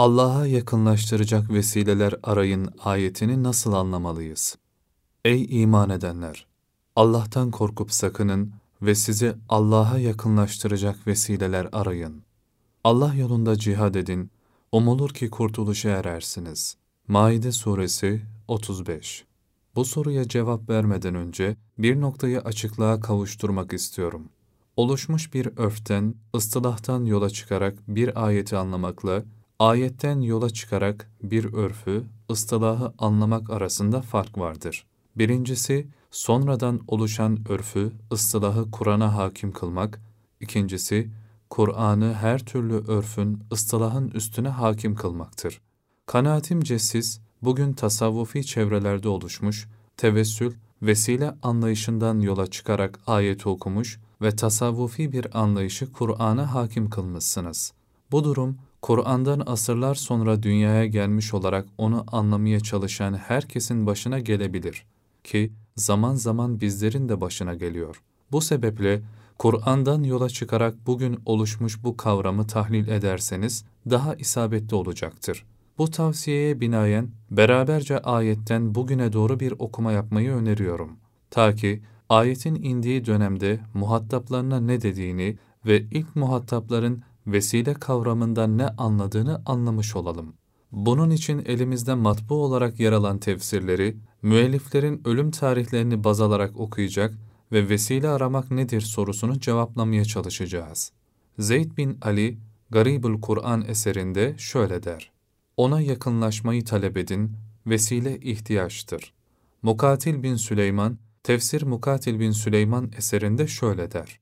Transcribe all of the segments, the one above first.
Allah'a yakınlaştıracak vesileler arayın ayetini nasıl anlamalıyız? Ey iman edenler! Allah'tan korkup sakının ve sizi Allah'a yakınlaştıracak vesileler arayın. Allah yolunda cihad edin, umulur ki kurtuluşa erersiniz. Maide Suresi 35 Bu soruya cevap vermeden önce bir noktayı açıklığa kavuşturmak istiyorum. Oluşmuş bir örften, ıstılahtan yola çıkarak bir ayeti anlamakla, ayetten yola çıkarak bir örfü, ıstılahı anlamak arasında fark vardır. Birincisi, sonradan oluşan örfü, ıstılahı Kur'an'a hakim kılmak, ikincisi, Kur'an'ı her türlü örfün, ıstılahın üstüne hakim kılmaktır. Kanaatimce siz, bugün tasavvufi çevrelerde oluşmuş, tevessül, vesile anlayışından yola çıkarak ayeti okumuş ve tasavvufi bir anlayışı Kur'an'a hakim kılmışsınız. Bu durum, Kur'an'dan asırlar sonra dünyaya gelmiş olarak onu anlamaya çalışan herkesin başına gelebilir ki zaman zaman bizlerin de başına geliyor. Bu sebeple Kur'an'dan yola çıkarak bugün oluşmuş bu kavramı tahlil ederseniz daha isabetli olacaktır. Bu tavsiyeye binaen beraberce ayetten bugüne doğru bir okuma yapmayı öneriyorum. Ta ki ayetin indiği dönemde muhataplarına ne dediğini ve ilk muhatapların vesile kavramından ne anladığını anlamış olalım. Bunun için elimizde matbu olarak yer alan tefsirleri, müelliflerin ölüm tarihlerini baz alarak okuyacak ve vesile aramak nedir sorusunu cevaplamaya çalışacağız. Zeyd bin Ali, Garibul Kur'an eserinde şöyle der. Ona yakınlaşmayı talep edin, vesile ihtiyaçtır. Mukatil bin Süleyman, Tefsir Mukatil bin Süleyman eserinde şöyle der.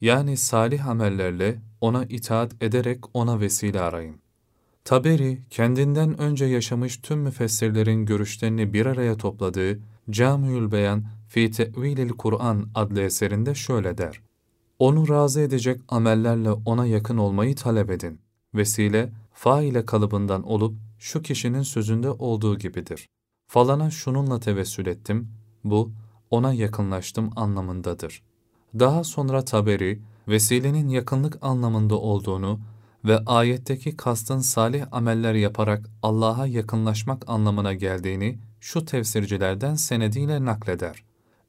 Yani salih amellerle ona itaat ederek ona vesile arayın. Taberi, kendinden önce yaşamış tüm müfessirlerin görüşlerini bir araya topladığı Camiül Beyan fi Te'vilil Kur'an adlı eserinde şöyle der. Onu razı edecek amellerle ona yakın olmayı talep edin. Vesile, faile kalıbından olup şu kişinin sözünde olduğu gibidir. Falana şununla tevessül ettim, bu, ona yakınlaştım anlamındadır. Daha sonra Taberi, vesilenin yakınlık anlamında olduğunu ve ayetteki kastın salih ameller yaparak Allah'a yakınlaşmak anlamına geldiğini şu tefsircilerden senediyle nakleder.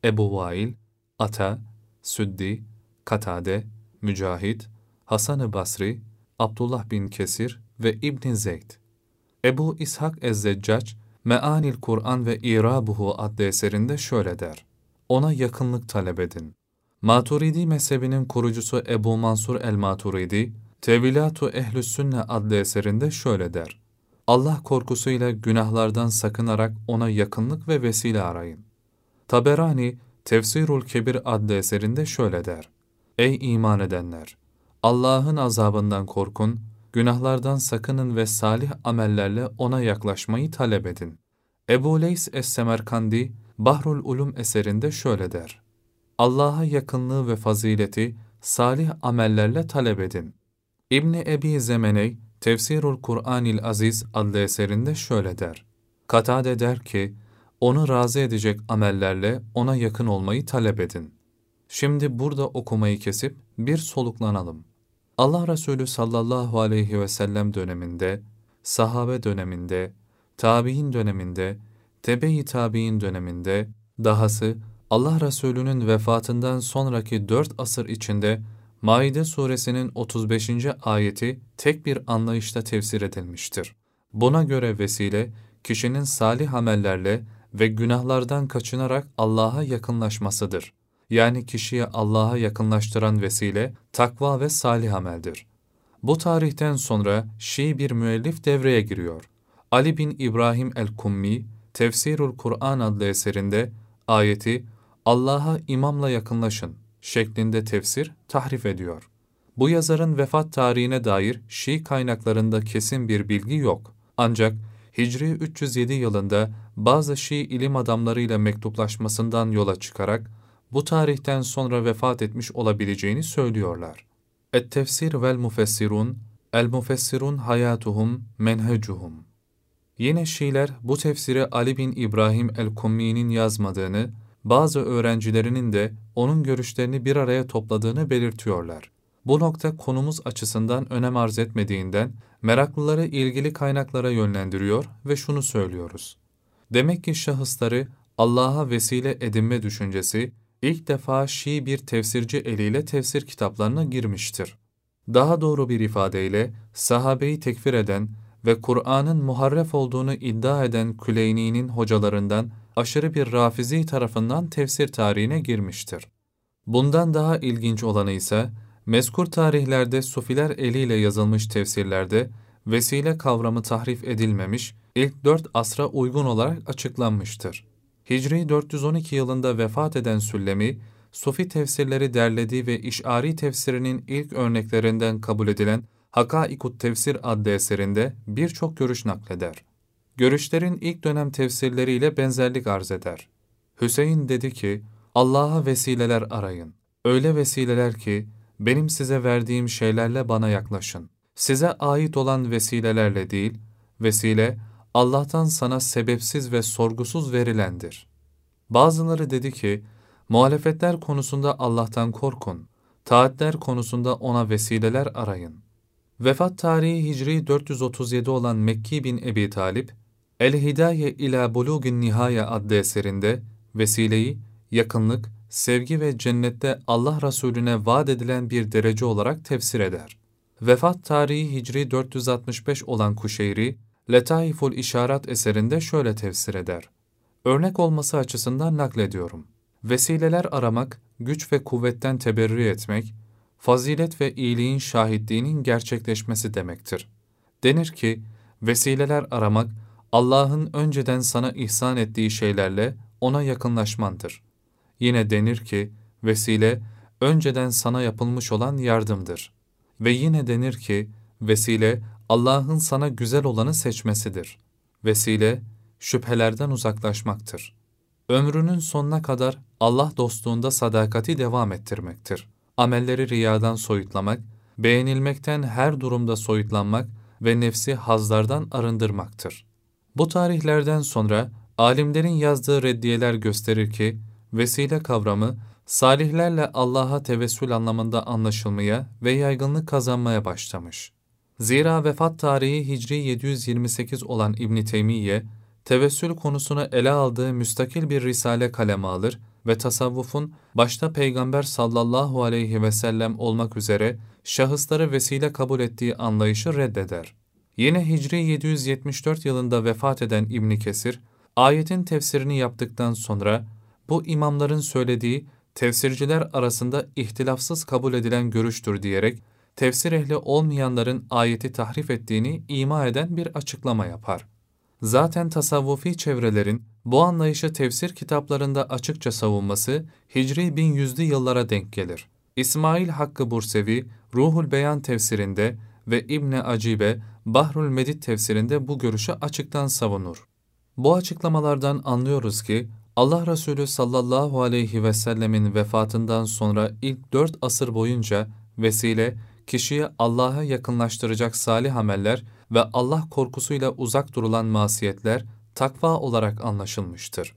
Ebu Vail, Ata, Süddi, Katade, Mücahit, Hasan-ı Basri, Abdullah bin Kesir ve İbn Zeyd. Ebu İshak Ez-Zeccac, Meanil Kur'an ve İrabuhu adlı eserinde şöyle der. Ona yakınlık talep edin. Maturidi mezhebinin kurucusu Ebu Mansur el-Maturidi, Tevilatu Ehlü Sünne adlı eserinde şöyle der. Allah korkusuyla günahlardan sakınarak ona yakınlık ve vesile arayın. Taberani, Tefsirul Kebir adlı eserinde şöyle der. Ey iman edenler! Allah'ın azabından korkun, günahlardan sakının ve salih amellerle ona yaklaşmayı talep edin. Ebu Leys Es-Semerkandi, Bahrul Ulum eserinde şöyle der. Allah'a yakınlığı ve fazileti salih amellerle talep edin. İbni Ebi Zemeney, Tefsirul Kur'anil Aziz adlı eserinde şöyle der. Katade der ki, onu razı edecek amellerle ona yakın olmayı talep edin. Şimdi burada okumayı kesip bir soluklanalım. Allah Resulü sallallahu aleyhi ve sellem döneminde, sahabe döneminde, tabi'in döneminde, tebe-i tabi'in döneminde, dahası Allah Resulü'nün vefatından sonraki dört asır içinde Maide suresinin 35. ayeti tek bir anlayışta tefsir edilmiştir. Buna göre vesile, kişinin salih amellerle ve günahlardan kaçınarak Allah'a yakınlaşmasıdır. Yani kişiye Allah'a yakınlaştıran vesile, takva ve salih ameldir. Bu tarihten sonra Şii bir müellif devreye giriyor. Ali bin İbrahim el-Kummi, Tefsirul Kur'an adlı eserinde ayeti Allah'a imamla yakınlaşın şeklinde tefsir, tahrif ediyor. Bu yazarın vefat tarihine dair Şii kaynaklarında kesin bir bilgi yok. Ancak Hicri 307 yılında bazı Şii ilim adamlarıyla mektuplaşmasından yola çıkarak bu tarihten sonra vefat etmiş olabileceğini söylüyorlar. Et-Tefsir vel Mufessirun, El-Mufessirun hayatuhum menhecuhum. Yine Şiiler bu tefsiri Ali bin İbrahim el-Kummi'nin yazmadığını, bazı öğrencilerinin de onun görüşlerini bir araya topladığını belirtiyorlar. Bu nokta konumuz açısından önem arz etmediğinden meraklıları ilgili kaynaklara yönlendiriyor ve şunu söylüyoruz. Demek ki şahısları Allah'a vesile edinme düşüncesi ilk defa Şii bir tefsirci eliyle tefsir kitaplarına girmiştir. Daha doğru bir ifadeyle sahabeyi tekfir eden ve Kur'an'ın muharref olduğunu iddia eden Küleyni'nin hocalarından aşırı bir rafizi tarafından tefsir tarihine girmiştir. Bundan daha ilginç olanı ise, mezkur tarihlerde Sufiler eliyle yazılmış tefsirlerde vesile kavramı tahrif edilmemiş, ilk dört asra uygun olarak açıklanmıştır. Hicri 412 yılında vefat eden Süllemi, Sufi tefsirleri derlediği ve İş'ari tefsirinin ilk örneklerinden kabul edilen Hakaikut Tefsir adlı eserinde birçok görüş nakleder. Görüşlerin ilk dönem tefsirleriyle benzerlik arz eder. Hüseyin dedi ki, Allah'a vesileler arayın. Öyle vesileler ki, benim size verdiğim şeylerle bana yaklaşın. Size ait olan vesilelerle değil, vesile, Allah'tan sana sebepsiz ve sorgusuz verilendir. Bazıları dedi ki, muhalefetler konusunda Allah'tan korkun, taatler konusunda ona vesileler arayın. Vefat tarihi Hicri 437 olan Mekki bin Ebi Talip, El-Hidaye ila Bulugin Nihaya adlı eserinde vesileyi, yakınlık, sevgi ve cennette Allah Resulüne vaat edilen bir derece olarak tefsir eder. Vefat tarihi Hicri 465 olan Kuşeyri, Letaiful İşarat eserinde şöyle tefsir eder. Örnek olması açısından naklediyorum. Vesileler aramak, güç ve kuvvetten teberrü etmek, fazilet ve iyiliğin şahitliğinin gerçekleşmesi demektir. Denir ki, vesileler aramak, Allah'ın önceden sana ihsan ettiği şeylerle ona yakınlaşmandır. Yine denir ki, vesile, önceden sana yapılmış olan yardımdır. Ve yine denir ki, vesile, Allah'ın sana güzel olanı seçmesidir. Vesile, şüphelerden uzaklaşmaktır. Ömrünün sonuna kadar Allah dostluğunda sadakati devam ettirmektir. Amelleri riyadan soyutlamak, beğenilmekten her durumda soyutlanmak ve nefsi hazlardan arındırmaktır. Bu tarihlerden sonra alimlerin yazdığı reddiyeler gösterir ki, vesile kavramı, salihlerle Allah'a tevessül anlamında anlaşılmaya ve yaygınlık kazanmaya başlamış. Zira vefat tarihi Hicri 728 olan İbn Teymiye, tevessül konusunu ele aldığı müstakil bir risale kaleme alır ve tasavvufun başta Peygamber sallallahu aleyhi ve sellem olmak üzere şahısları vesile kabul ettiği anlayışı reddeder. Yine Hicri 774 yılında vefat eden İbn Kesir, ayetin tefsirini yaptıktan sonra bu imamların söylediği tefsirciler arasında ihtilafsız kabul edilen görüştür diyerek tefsir ehli olmayanların ayeti tahrif ettiğini ima eden bir açıklama yapar. Zaten tasavvufi çevrelerin bu anlayışı tefsir kitaplarında açıkça savunması Hicri 1100'lü yıllara denk gelir. İsmail Hakkı Bursevi, Ruhul Beyan tefsirinde ve İbni Acibe, Bahrul Medid tefsirinde bu görüşü açıktan savunur. Bu açıklamalardan anlıyoruz ki, Allah Resulü sallallahu aleyhi ve sellemin vefatından sonra ilk dört asır boyunca vesile, kişiyi Allah'a yakınlaştıracak salih ameller ve Allah korkusuyla uzak durulan masiyetler takva olarak anlaşılmıştır.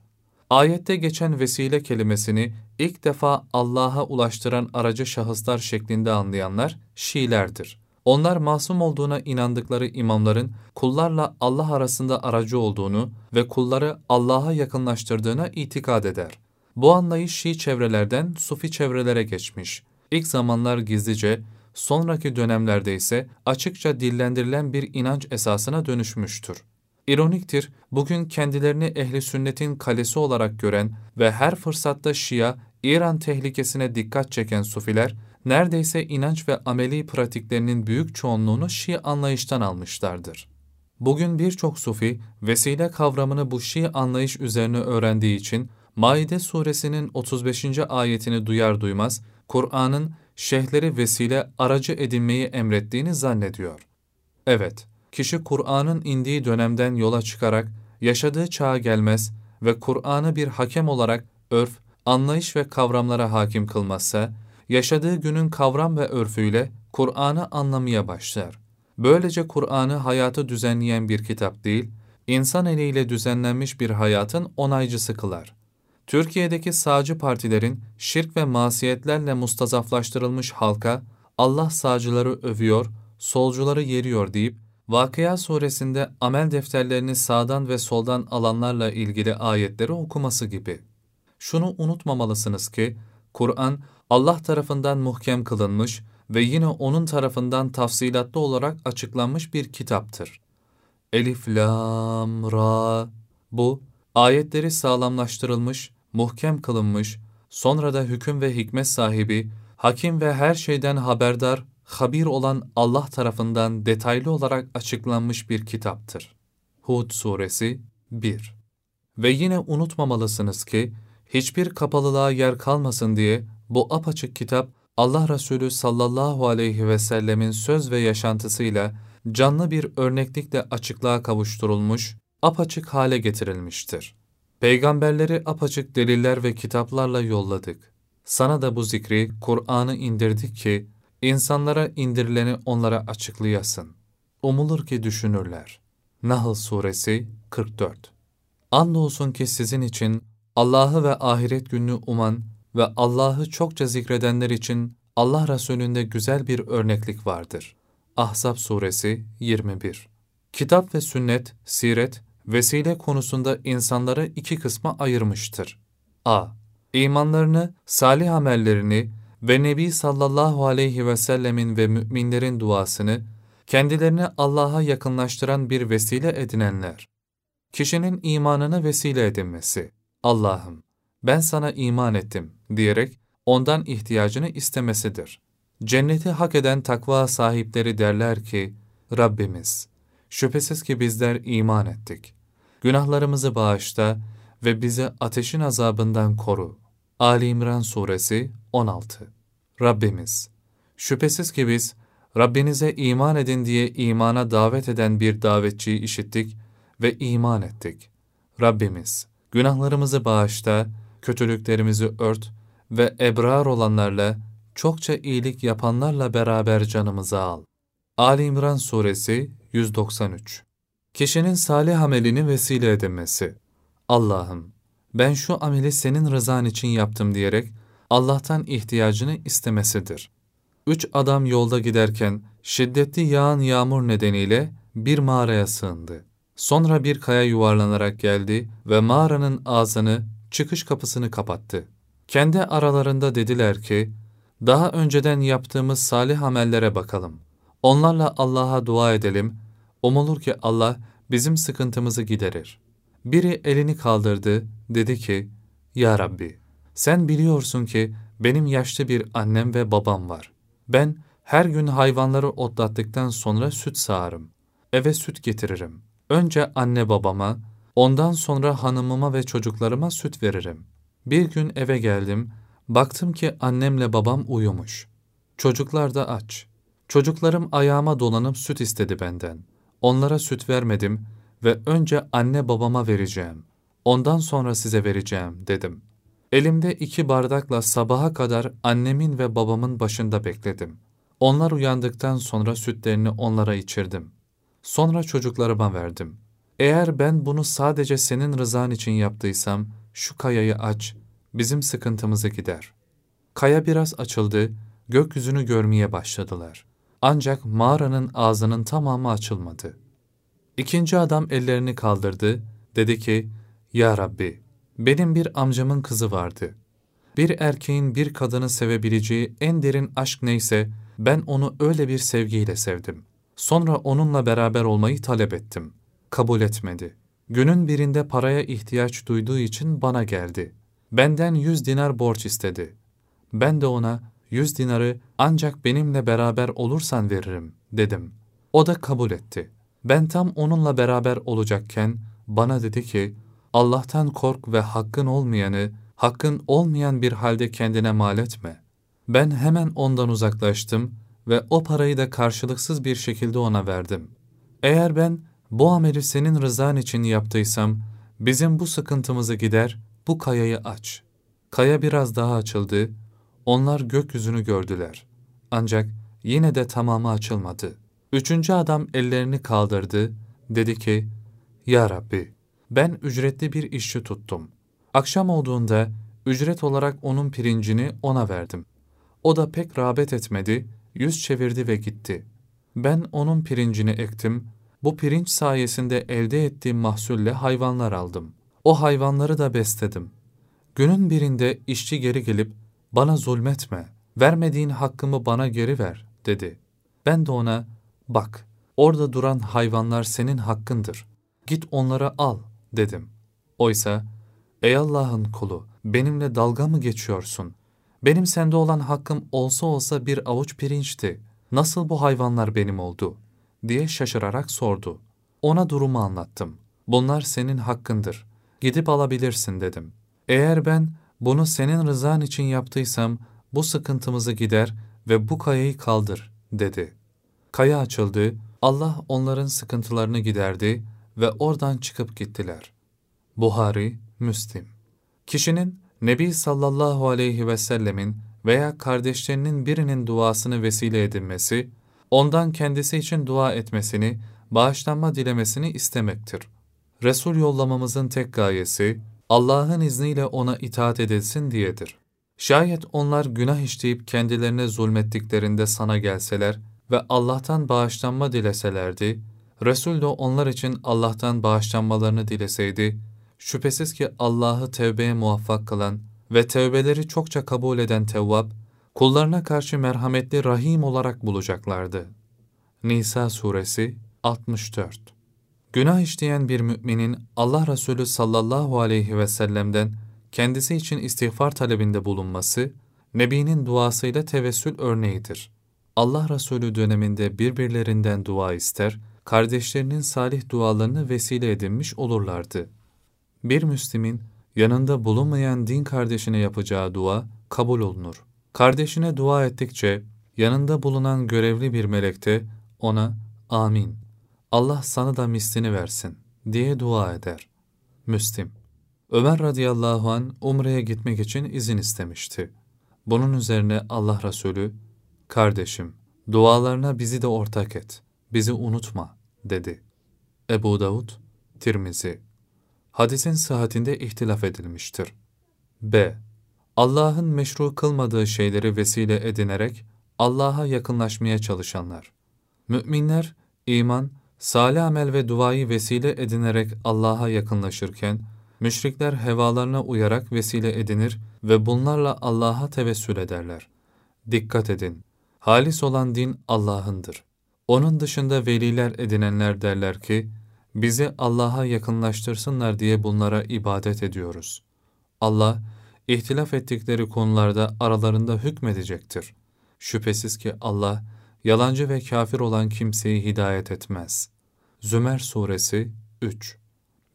Ayette geçen vesile kelimesini ilk defa Allah'a ulaştıran aracı şahıslar şeklinde anlayanlar Şiilerdir. Onlar masum olduğuna inandıkları imamların kullarla Allah arasında aracı olduğunu ve kulları Allah'a yakınlaştırdığına itikad eder. Bu anlayış Şii çevrelerden Sufi çevrelere geçmiş. İlk zamanlar gizlice, sonraki dönemlerde ise açıkça dillendirilen bir inanç esasına dönüşmüştür. İroniktir, bugün kendilerini ehli sünnetin kalesi olarak gören ve her fırsatta Şia, İran tehlikesine dikkat çeken Sufiler, neredeyse inanç ve ameli pratiklerinin büyük çoğunluğunu Şii anlayıştan almışlardır. Bugün birçok Sufi, vesile kavramını bu Şii anlayış üzerine öğrendiği için, Maide suresinin 35. ayetini duyar duymaz, Kur'an'ın şeyhleri vesile aracı edinmeyi emrettiğini zannediyor. Evet, kişi Kur'an'ın indiği dönemden yola çıkarak yaşadığı çağa gelmez ve Kur'an'ı bir hakem olarak örf, anlayış ve kavramlara hakim kılmazsa, yaşadığı günün kavram ve örfüyle Kur'an'ı anlamaya başlar. Böylece Kur'an'ı hayatı düzenleyen bir kitap değil, insan eliyle düzenlenmiş bir hayatın onaycısı kılar. Türkiye'deki sağcı partilerin şirk ve masiyetlerle mustazaflaştırılmış halka Allah sağcıları övüyor, solcuları yeriyor deyip, Vakıya suresinde amel defterlerini sağdan ve soldan alanlarla ilgili ayetleri okuması gibi. Şunu unutmamalısınız ki, Kur'an Allah tarafından muhkem kılınmış ve yine O'nun tarafından tafsilatlı olarak açıklanmış bir kitaptır. Elif, Lam, Ra, bu, ayetleri sağlamlaştırılmış, muhkem kılınmış, sonra da hüküm ve hikmet sahibi, hakim ve her şeyden haberdar, habir olan Allah tarafından detaylı olarak açıklanmış bir kitaptır. Hud Suresi 1 Ve yine unutmamalısınız ki, hiçbir kapalılığa yer kalmasın diye bu apaçık kitap, Allah Resulü sallallahu aleyhi ve sellemin söz ve yaşantısıyla canlı bir örneklikle açıklığa kavuşturulmuş, apaçık hale getirilmiştir. Peygamberleri apaçık deliller ve kitaplarla yolladık. Sana da bu zikri, Kur'an'ı indirdik ki, insanlara indirileni onlara açıklayasın. Umulur ki düşünürler. Nahl Suresi 44 Andolsun ki sizin için Allah'ı ve ahiret gününü uman ve Allah'ı çokça zikredenler için Allah Resulü'nde güzel bir örneklik vardır. Ahzab Suresi 21 Kitap ve sünnet, siret, vesile konusunda insanları iki kısma ayırmıştır. a. İmanlarını, salih amellerini ve Nebi sallallahu aleyhi ve sellemin ve müminlerin duasını kendilerini Allah'a yakınlaştıran bir vesile edinenler. Kişinin imanını vesile edinmesi. Allah'ım ben sana iman ettim diyerek ondan ihtiyacını istemesidir. Cenneti hak eden takva sahipleri derler ki, Rabbimiz, şüphesiz ki bizler iman ettik. Günahlarımızı bağışla ve bizi ateşin azabından koru. Ali İmran Suresi 16 Rabbimiz, şüphesiz ki biz, Rabbinize iman edin diye imana davet eden bir davetçiyi işittik ve iman ettik. Rabbimiz, günahlarımızı bağışla, kötülüklerimizi ört ve ebrar olanlarla, çokça iyilik yapanlarla beraber canımızı al. Ali İmran Suresi 193 Kişinin salih amelini vesile edinmesi. Allah'ım, ben şu ameli senin rızan için yaptım diyerek Allah'tan ihtiyacını istemesidir. Üç adam yolda giderken şiddetli yağan yağmur nedeniyle bir mağaraya sığındı. Sonra bir kaya yuvarlanarak geldi ve mağaranın ağzını, çıkış kapısını kapattı. Kendi aralarında dediler ki, daha önceden yaptığımız salih amellere bakalım. Onlarla Allah'a dua edelim, umulur ki Allah bizim sıkıntımızı giderir. Biri elini kaldırdı, dedi ki, Ya Rabbi, sen biliyorsun ki benim yaşlı bir annem ve babam var. Ben her gün hayvanları otlattıktan sonra süt sağarım. Eve süt getiririm. Önce anne babama, ondan sonra hanımıma ve çocuklarıma süt veririm. Bir gün eve geldim, baktım ki annemle babam uyumuş. Çocuklar da aç. Çocuklarım ayağıma dolanıp süt istedi benden. Onlara süt vermedim ve önce anne babama vereceğim. Ondan sonra size vereceğim dedim. Elimde iki bardakla sabaha kadar annemin ve babamın başında bekledim. Onlar uyandıktan sonra sütlerini onlara içirdim. Sonra çocuklarıma verdim. Eğer ben bunu sadece senin rızan için yaptıysam, şu kayayı aç, bizim sıkıntımızı gider. Kaya biraz açıldı, gökyüzünü görmeye başladılar. Ancak mağaranın ağzının tamamı açılmadı. İkinci adam ellerini kaldırdı, dedi ki, Ya Rabbi, benim bir amcamın kızı vardı. Bir erkeğin bir kadını sevebileceği en derin aşk neyse, ben onu öyle bir sevgiyle sevdim. Sonra onunla beraber olmayı talep ettim. Kabul etmedi. Günün birinde paraya ihtiyaç duyduğu için bana geldi. Benden yüz dinar borç istedi. Ben de ona yüz dinarı ancak benimle beraber olursan veririm dedim. O da kabul etti. Ben tam onunla beraber olacakken bana dedi ki Allah'tan kork ve hakkın olmayanı, hakkın olmayan bir halde kendine mal etme. Ben hemen ondan uzaklaştım ve o parayı da karşılıksız bir şekilde ona verdim. Eğer ben bu ameli senin rızan için yaptıysam, bizim bu sıkıntımızı gider, bu kayayı aç. Kaya biraz daha açıldı, onlar gökyüzünü gördüler. Ancak yine de tamamı açılmadı. Üçüncü adam ellerini kaldırdı, dedi ki, Ya Rabbi, ben ücretli bir işçi tuttum. Akşam olduğunda ücret olarak onun pirincini ona verdim. O da pek rağbet etmedi yüz çevirdi ve gitti. Ben onun pirincini ektim, bu pirinç sayesinde elde ettiğim mahsulle hayvanlar aldım. O hayvanları da besledim. Günün birinde işçi geri gelip, bana zulmetme, vermediğin hakkımı bana geri ver, dedi. Ben de ona, bak, orada duran hayvanlar senin hakkındır. Git onları al, dedim. Oysa, ey Allah'ın kulu, benimle dalga mı geçiyorsun? Benim sende olan hakkım olsa olsa bir avuç pirinçti. Nasıl bu hayvanlar benim oldu? Diye şaşırarak sordu. Ona durumu anlattım. Bunlar senin hakkındır. Gidip alabilirsin dedim. Eğer ben bunu senin rızan için yaptıysam bu sıkıntımızı gider ve bu kayayı kaldır dedi. Kaya açıldı, Allah onların sıkıntılarını giderdi ve oradan çıkıp gittiler. Buhari, Müslim Kişinin Nebi sallallahu aleyhi ve sellemin veya kardeşlerinin birinin duasını vesile edinmesi, ondan kendisi için dua etmesini, bağışlanma dilemesini istemektir. Resul yollamamızın tek gayesi, Allah'ın izniyle ona itaat edilsin diyedir. Şayet onlar günah işleyip kendilerine zulmettiklerinde sana gelseler ve Allah'tan bağışlanma dileselerdi, Resul de onlar için Allah'tan bağışlanmalarını dileseydi, şüphesiz ki Allah'ı tevbeye muvaffak kılan ve tevbeleri çokça kabul eden Tevvab, kullarına karşı merhametli rahim olarak bulacaklardı. Nisa Suresi 64 Günah işleyen bir müminin Allah Resulü sallallahu aleyhi ve sellem'den kendisi için istiğfar talebinde bulunması, Nebi'nin duasıyla tevessül örneğidir. Allah Resulü döneminde birbirlerinden dua ister, kardeşlerinin salih dualarını vesile edinmiş olurlardı. Bir Müslim'in yanında bulunmayan din kardeşine yapacağı dua kabul olunur. Kardeşine dua ettikçe yanında bulunan görevli bir melek de ona amin, Allah sana da mislini versin diye dua eder. Müslim Ömer radıyallahu an Umre'ye gitmek için izin istemişti. Bunun üzerine Allah Resulü, kardeşim dualarına bizi de ortak et, bizi unutma dedi. Ebu Davud, Tirmizi Hadisin sıhhatinde ihtilaf edilmiştir. B. Allah'ın meşru kılmadığı şeyleri vesile edinerek Allah'a yakınlaşmaya çalışanlar. Müminler, iman, salih amel ve duayı vesile edinerek Allah'a yakınlaşırken, müşrikler hevalarına uyarak vesile edinir ve bunlarla Allah'a tevessül ederler. Dikkat edin, halis olan din Allah'ındır. Onun dışında veliler edinenler derler ki, bizi Allah'a yakınlaştırsınlar diye bunlara ibadet ediyoruz. Allah, ihtilaf ettikleri konularda aralarında hükmedecektir. Şüphesiz ki Allah, yalancı ve kafir olan kimseyi hidayet etmez. Zümer Suresi 3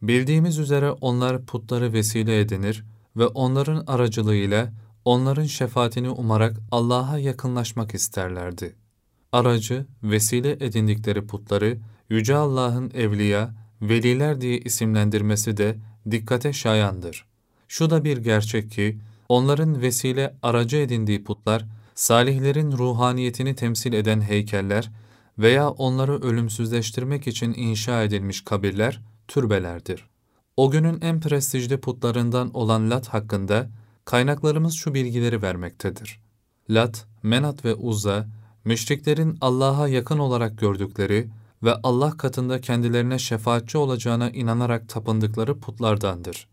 Bildiğimiz üzere onlar putları vesile edinir ve onların aracılığıyla onların şefaatini umarak Allah'a yakınlaşmak isterlerdi. Aracı, vesile edindikleri putları Yüce Allah'ın evliya, veliler diye isimlendirmesi de dikkate şayandır. Şu da bir gerçek ki, onların vesile aracı edindiği putlar, salihlerin ruhaniyetini temsil eden heykeller veya onları ölümsüzleştirmek için inşa edilmiş kabirler, türbelerdir. O günün en prestijli putlarından olan Lat hakkında kaynaklarımız şu bilgileri vermektedir. Lat, Menat ve Uzza, müşriklerin Allah'a yakın olarak gördükleri ve Allah katında kendilerine şefaatçi olacağına inanarak tapındıkları putlardandır.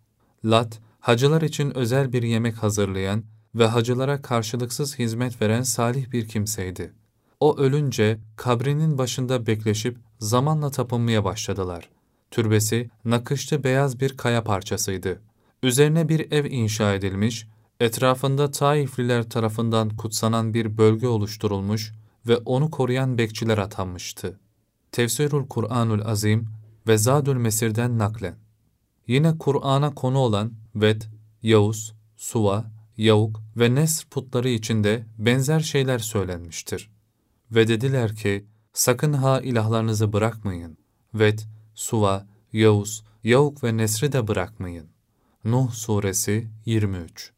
Lat, hacılar için özel bir yemek hazırlayan ve hacılara karşılıksız hizmet veren salih bir kimseydi. O ölünce kabrinin başında bekleşip zamanla tapınmaya başladılar. Türbesi nakışlı beyaz bir kaya parçasıydı. Üzerine bir ev inşa edilmiş, etrafında Taifliler tarafından kutsanan bir bölge oluşturulmuş ve onu koruyan bekçiler atanmıştı. Tefsirul Kur'anul Azim ve Zadül Mesir'den naklen. Yine Kur'an'a konu olan Ved, Yavuz, Suva, Yavuk ve Nesr putları içinde benzer şeyler söylenmiştir. Ve dediler ki, sakın ha ilahlarınızı bırakmayın. Ved, Suva, Yavuz, Yavuk ve Nesr'i de bırakmayın. Nuh Suresi 23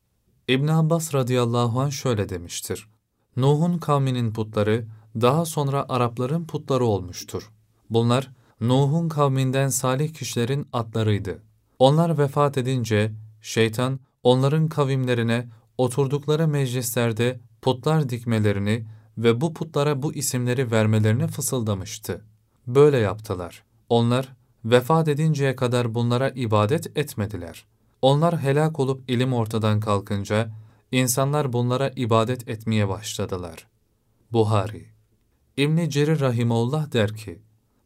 İbn Abbas radıyallahu anh şöyle demiştir. Nuh'un kavminin putları, daha sonra Arapların putları olmuştur. Bunlar Nuh'un kavminden salih kişilerin atlarıydı. Onlar vefat edince şeytan onların kavimlerine oturdukları meclislerde putlar dikmelerini ve bu putlara bu isimleri vermelerini fısıldamıştı. Böyle yaptılar. Onlar vefat edinceye kadar bunlara ibadet etmediler. Onlar helak olup ilim ortadan kalkınca insanlar bunlara ibadet etmeye başladılar. Buhari İbn Cerir Rahimullah der ki,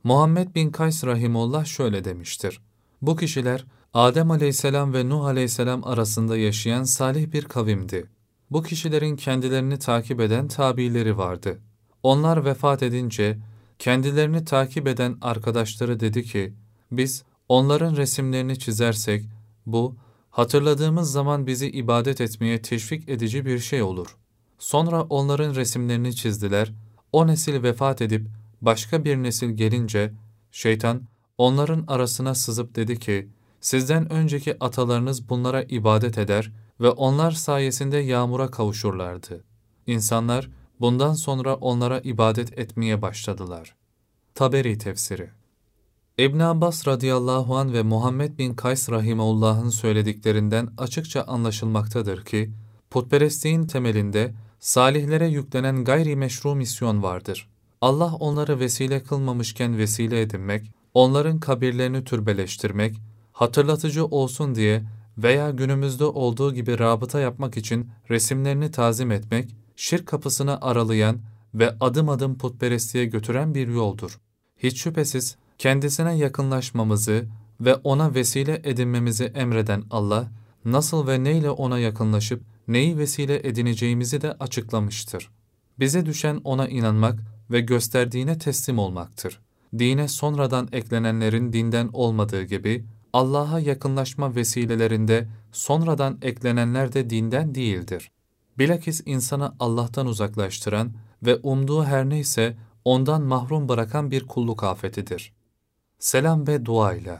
Muhammed bin Kays Rahimullah şöyle demiştir. Bu kişiler Adem aleyhisselam ve Nuh aleyhisselam arasında yaşayan salih bir kavimdi. Bu kişilerin kendilerini takip eden tabileri vardı. Onlar vefat edince kendilerini takip eden arkadaşları dedi ki, biz onların resimlerini çizersek bu hatırladığımız zaman bizi ibadet etmeye teşvik edici bir şey olur. Sonra onların resimlerini çizdiler. O nesil vefat edip başka bir nesil gelince şeytan onların arasına sızıp dedi ki, sizden önceki atalarınız bunlara ibadet eder ve onlar sayesinde yağmura kavuşurlardı. İnsanlar bundan sonra onlara ibadet etmeye başladılar. Taberi Tefsiri İbn Abbas radıyallahu an ve Muhammed bin Kays rahimehullah'ın söylediklerinden açıkça anlaşılmaktadır ki, putperestliğin temelinde salihlere yüklenen gayri meşru misyon vardır. Allah onları vesile kılmamışken vesile edinmek, onların kabirlerini türbeleştirmek, hatırlatıcı olsun diye veya günümüzde olduğu gibi rabıta yapmak için resimlerini tazim etmek, şirk kapısını aralayan ve adım adım putperestliğe götüren bir yoldur. Hiç şüphesiz kendisine yakınlaşmamızı ve ona vesile edinmemizi emreden Allah, nasıl ve neyle ona yakınlaşıp neyi vesile edineceğimizi de açıklamıştır. Bize düşen ona inanmak ve gösterdiğine teslim olmaktır. Dine sonradan eklenenlerin dinden olmadığı gibi, Allah'a yakınlaşma vesilelerinde sonradan eklenenler de dinden değildir. Bilakis insanı Allah'tan uzaklaştıran ve umduğu her neyse ondan mahrum bırakan bir kulluk afetidir. Selam ve dua ile